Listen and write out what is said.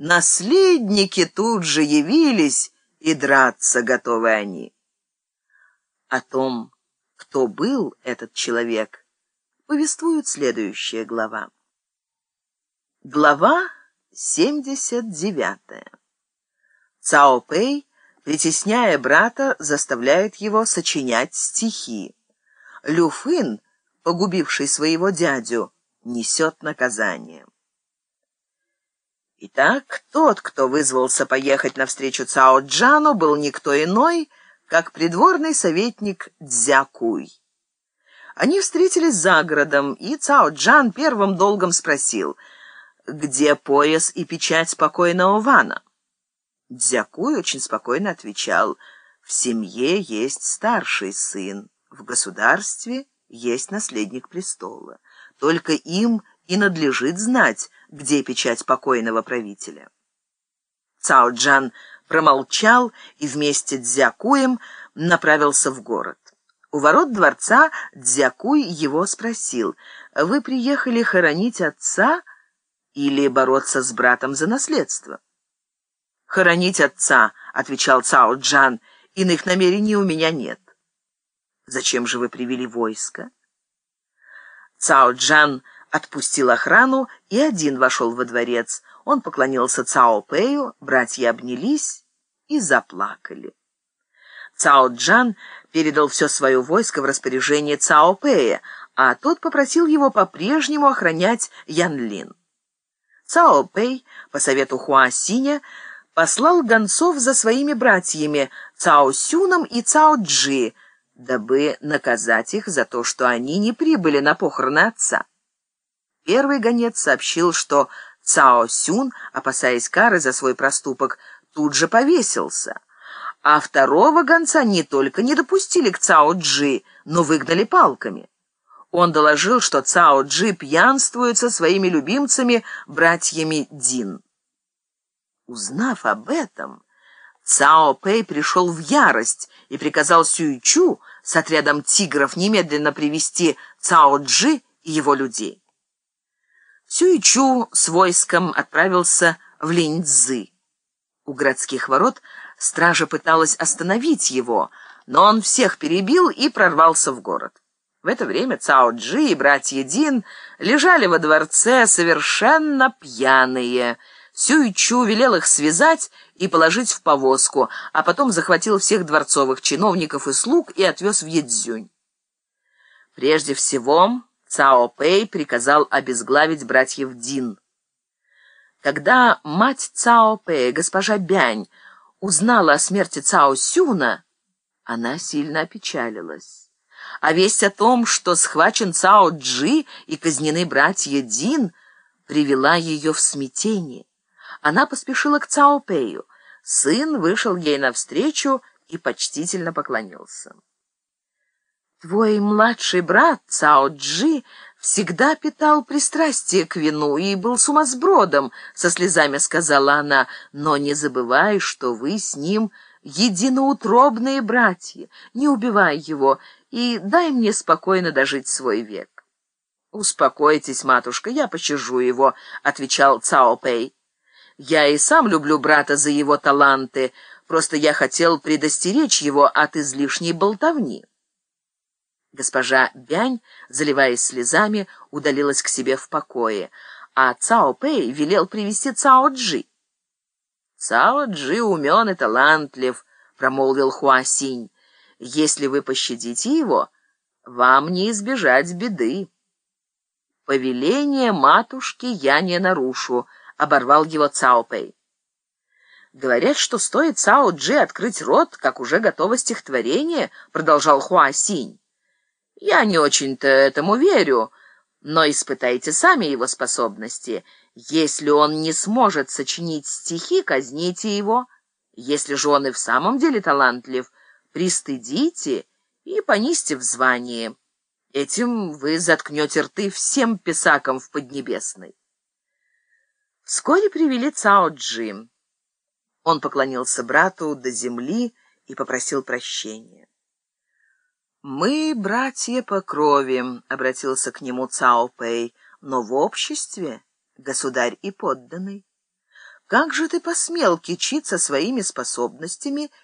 наследники тут же явились, и драться готовы они. О том, кто был этот человек, повествует следующая глава. Глава 79. Цао Пэй, притесняя брата, заставляет его сочинять стихи. Лю Фын, погубивший своего дядю, несет наказание. Итак, тот, кто вызвался поехать навстречу Цао Джану, был никто иной, как придворный советник Дзякуй. Они встретились за городом, и Цао Джан первым долгом спросил, где пояс и печать покойного Вана. Дзякуй очень спокойно отвечал, в семье есть старший сын, в государстве есть наследник престола. Только им и надлежит знать, где печать покойного правителя. Цао Джан промолчал и вместе с Дзякуем направился в город. У ворот дворца Дзякуй его спросил, «Вы приехали хоронить отца или бороться с братом за наследство?» «Хоронить отца», — отвечал Цао Джан, — «иных намерений у меня нет». «Зачем же вы привели войско?» Цао Джан отпустил охрану и один вошел во дворец. Он поклонился Цао Пэю, братья обнялись и заплакали. Цао Джан передал все свое войско в распоряжение Цао Пэя, а тот попросил его по-прежнему охранять Ян Лин. Цао Пэй, по совету Хуа Синя, послал гонцов за своими братьями Цао Сюном и Цао Джи, дабы наказать их за то, что они не прибыли на похороны отца. Первый гонец сообщил, что Цао Сюн, опасаясь кары за свой проступок, тут же повесился. А второго гонца не только не допустили к Цао Джи, но выгнали палками. Он доложил, что Цао Джи пьянствует со своими любимцами, братьями Дин. Узнав об этом, Цао Пэй пришел в ярость и приказал Сюйчу с отрядом тигров немедленно привести Цао Джи и его людей. Сюичу с войском отправился в Линьцзы. У городских ворот стража пыталась остановить его, но он всех перебил и прорвался в город. В это время Цао Джи и братья Дин лежали во дворце совершенно пьяные. Сюичу велел их связать и положить в повозку, а потом захватил всех дворцовых чиновников и слуг и отвез в Едзюнь. Прежде всего... Цао Пэй приказал обезглавить братьев Дин. Когда мать Цао Пэя, госпожа Бянь, узнала о смерти Цао Сюна, она сильно опечалилась. А весть о том, что схвачен Цао Джи и казнены братья Дин, привела ее в смятение. Она поспешила к Цао Пэю. Сын вышел ей навстречу и почтительно поклонился. Твой младший брат Цао Джи всегда питал пристрастие к вину и был сумасбродом, со слезами сказала она, но не забывай, что вы с ним единоутробные братья. Не убивай его и дай мне спокойно дожить свой век. «Успокойтесь, матушка, я пощажу его», — отвечал Цао Пэй. «Я и сам люблю брата за его таланты, просто я хотел предостеречь его от излишней болтовни». Госпожа Бянь, заливаясь слезами, удалилась к себе в покое, а Цао Пэй велел привести Цао Джи. «Цао Джи умен и талантлив», — промолвил Хуасинь. «Если вы пощадите его, вам не избежать беды». «Повеление матушки я не нарушу», — оборвал его Цао Пэй. «Говорят, что стоит Цао Джи открыть рот, как уже готово стихотворение», — продолжал Хуасинь. Я не очень-то этому верю, но испытайте сами его способности. Если он не сможет сочинить стихи, казните его. Если же он и в самом деле талантлив, пристыдите и понизьте в звании. Этим вы заткнете рты всем писакам в Поднебесной. Вскоре привели Цао Джим. Он поклонился брату до земли и попросил прощения. «Мы братья по крови», — обратился к нему Цао Пэй, — «но в обществе государь и подданный. как же ты посмел кичиться своими способностями